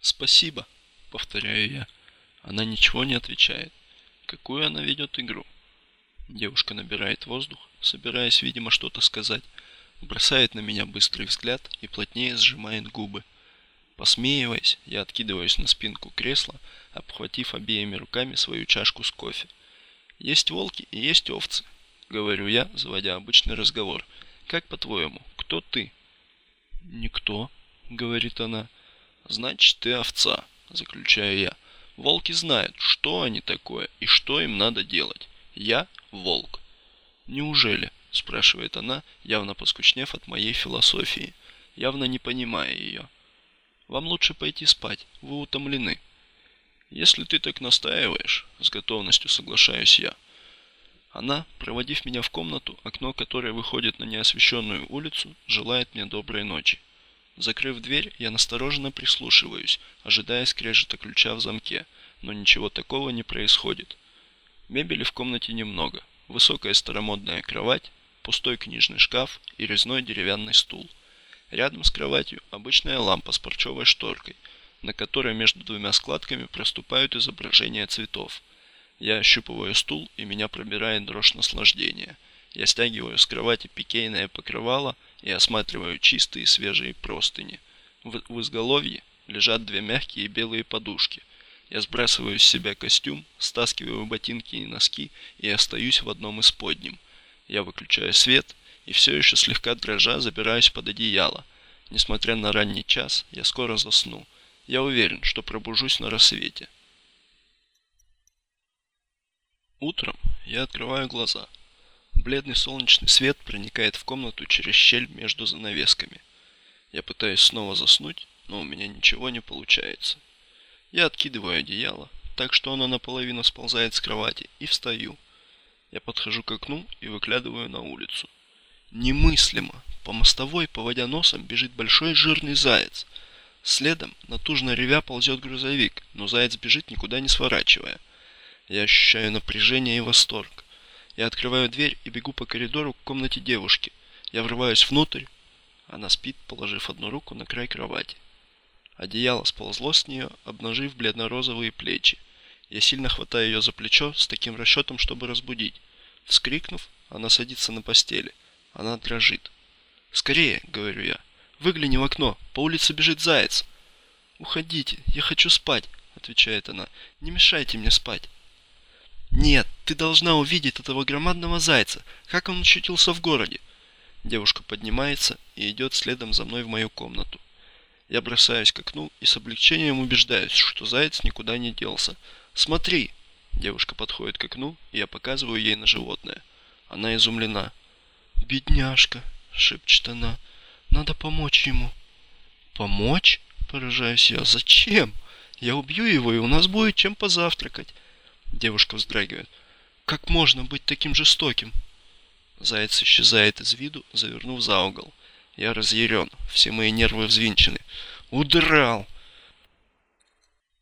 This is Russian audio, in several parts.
«Спасибо», — повторяю я. Она ничего не отвечает. Какую она ведет игру? Девушка набирает воздух, собираясь, видимо, что-то сказать, бросает на меня быстрый взгляд и плотнее сжимает губы. Посмеиваясь, я откидываюсь на спинку кресла, обхватив обеими руками свою чашку с кофе. Есть волки и есть овцы, говорю я, заводя обычный разговор. Как по-твоему, кто ты? Никто, говорит она. Значит, ты овца, заключаю я. Волки знают, что они такое и что им надо делать. Я волк. Неужели? спрашивает она, явно поскучнев от моей философии, явно не понимая ее. Вам лучше пойти спать, вы утомлены. Если ты так настаиваешь, с готовностью соглашаюсь я. Она, проводив меня в комнату, окно которой выходит на неосвещенную улицу, желает мне доброй ночи. Закрыв дверь, я настороженно прислушиваюсь, ожидая скрежета ключа в замке, но ничего такого не происходит. Мебели в комнате немного. Высокая старомодная кровать, пустой книжный шкаф и резной деревянный стул. Рядом с кроватью обычная лампа с парчевой шторкой, на которой между двумя складками проступают изображения цветов. Я ощупываю стул, и меня пробирает дрожь наслаждения – я стягиваю с кровати пикейное покрывало и осматриваю чистые свежие простыни. В, в изголовье лежат две мягкие белые подушки. Я сбрасываю с себя костюм, стаскиваю ботинки и носки и остаюсь в одном из подним. Я выключаю свет и все еще слегка дрожа забираюсь под одеяло. Несмотря на ранний час, я скоро засну. Я уверен, что пробужусь на рассвете. Утром я открываю глаза – Бледный солнечный свет проникает в комнату через щель между занавесками. Я пытаюсь снова заснуть, но у меня ничего не получается. Я откидываю одеяло, так что оно наполовину сползает с кровати, и встаю. Я подхожу к окну и выглядываю на улицу. Немыслимо! По мостовой, поводя носом, бежит большой жирный заяц. Следом, натужно ревя, ползет грузовик, но заяц бежит, никуда не сворачивая. Я ощущаю напряжение и восторг. Я открываю дверь и бегу по коридору к комнате девушки. Я врываюсь внутрь. Она спит, положив одну руку на край кровати. Одеяло сползло с нее, обнажив бледно-розовые плечи. Я сильно хватаю ее за плечо с таким расчетом, чтобы разбудить. Вскрикнув, она садится на постели. Она дрожит. «Скорее!» — говорю я. «Выгляни в окно! По улице бежит заяц!» «Уходите! Я хочу спать!» — отвечает она. «Не мешайте мне спать!» «Нет, ты должна увидеть этого громадного зайца. Как он очутился в городе?» Девушка поднимается и идет следом за мной в мою комнату. Я бросаюсь к окну и с облегчением убеждаюсь, что заяц никуда не делся. «Смотри!» Девушка подходит к окну, и я показываю ей на животное. Она изумлена. «Бедняжка!» — шепчет она. «Надо помочь ему». «Помочь?» — поражаюсь я. «Зачем? Я убью его, и у нас будет чем позавтракать». Девушка вздрагивает. Как можно быть таким жестоким? Заяц исчезает из виду, завернув за угол. Я разъярен, все мои нервы взвинчены. Удрал!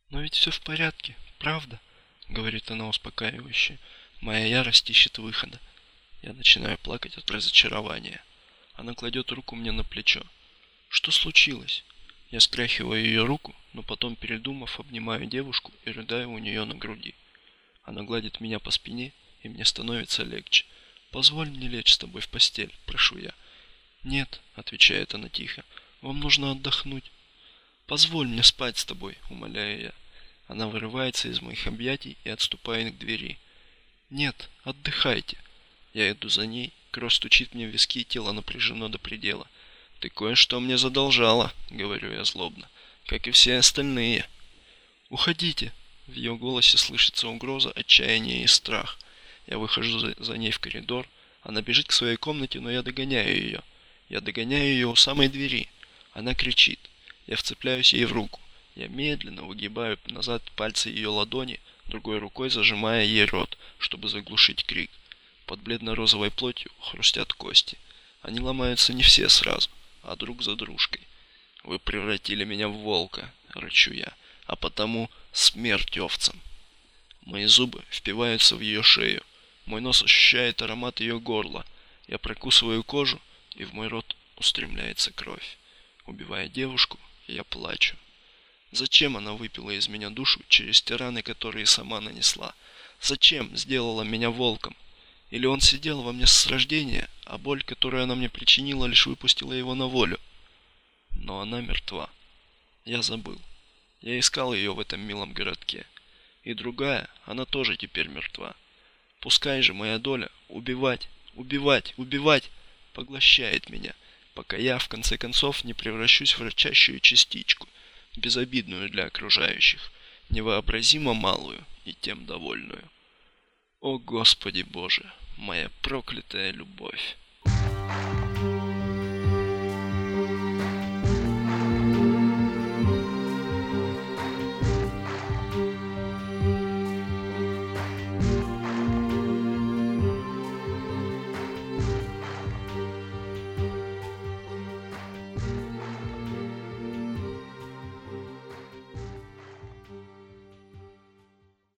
Но ведь все в порядке, правда? Говорит она успокаивающе. Моя ярость ищет выхода. Я начинаю плакать от разочарования. Она кладет руку мне на плечо. Что случилось? Я стряхиваю ее руку, но потом, передумав, обнимаю девушку и рыдаю у нее на груди. Она гладит меня по спине, и мне становится легче. «Позволь мне лечь с тобой в постель», – прошу я. «Нет», – отвечает она тихо, – «вам нужно отдохнуть». «Позволь мне спать с тобой», – умоляю я. Она вырывается из моих объятий и отступает к двери. «Нет, отдыхайте». Я иду за ней, кровь стучит мне в виски, тело напряжено до предела. «Ты кое-что мне задолжала», — говорю я злобно, — «как и все остальные». «Уходите», в ее голосе слышится угроза, отчаяние и страх. Я выхожу за, за ней в коридор. Она бежит к своей комнате, но я догоняю ее. Я догоняю ее у самой двери. Она кричит. Я вцепляюсь ей в руку. Я медленно выгибаю назад пальцы ее ладони, другой рукой зажимая ей рот, чтобы заглушить крик. Под бледно-розовой плотью хрустят кости. Они ломаются не все сразу, а друг за дружкой. «Вы превратили меня в волка», — рычу я а потому смерть овцам. Мои зубы впиваются в ее шею. Мой нос ощущает аромат ее горла. Я прокусываю кожу, и в мой рот устремляется кровь. Убивая девушку, я плачу. Зачем она выпила из меня душу через те раны, которые сама нанесла? Зачем сделала меня волком? Или он сидел во мне с рождения, а боль, которую она мне причинила, лишь выпустила его на волю? Но она мертва. Я забыл. Я искал ее в этом милом городке. И другая, она тоже теперь мертва. Пускай же моя доля убивать, убивать, убивать поглощает меня, пока я в конце концов не превращусь в рычащую частичку, безобидную для окружающих, невообразимо малую и тем довольную. О Господи Боже, моя проклятая любовь!